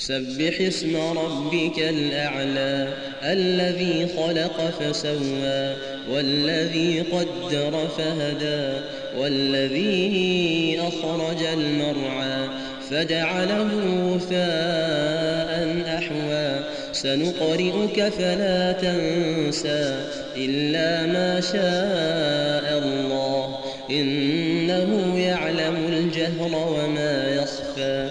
سبح اسم ربك الأعلى الذي خلق فسوى والذي قدر فهدى والذي أخرج المرعى فجعله وفاء أحوى. سنقرئك فلا تنسى إلا ما شاء الله إنه يعلم الجهر وما يخفى.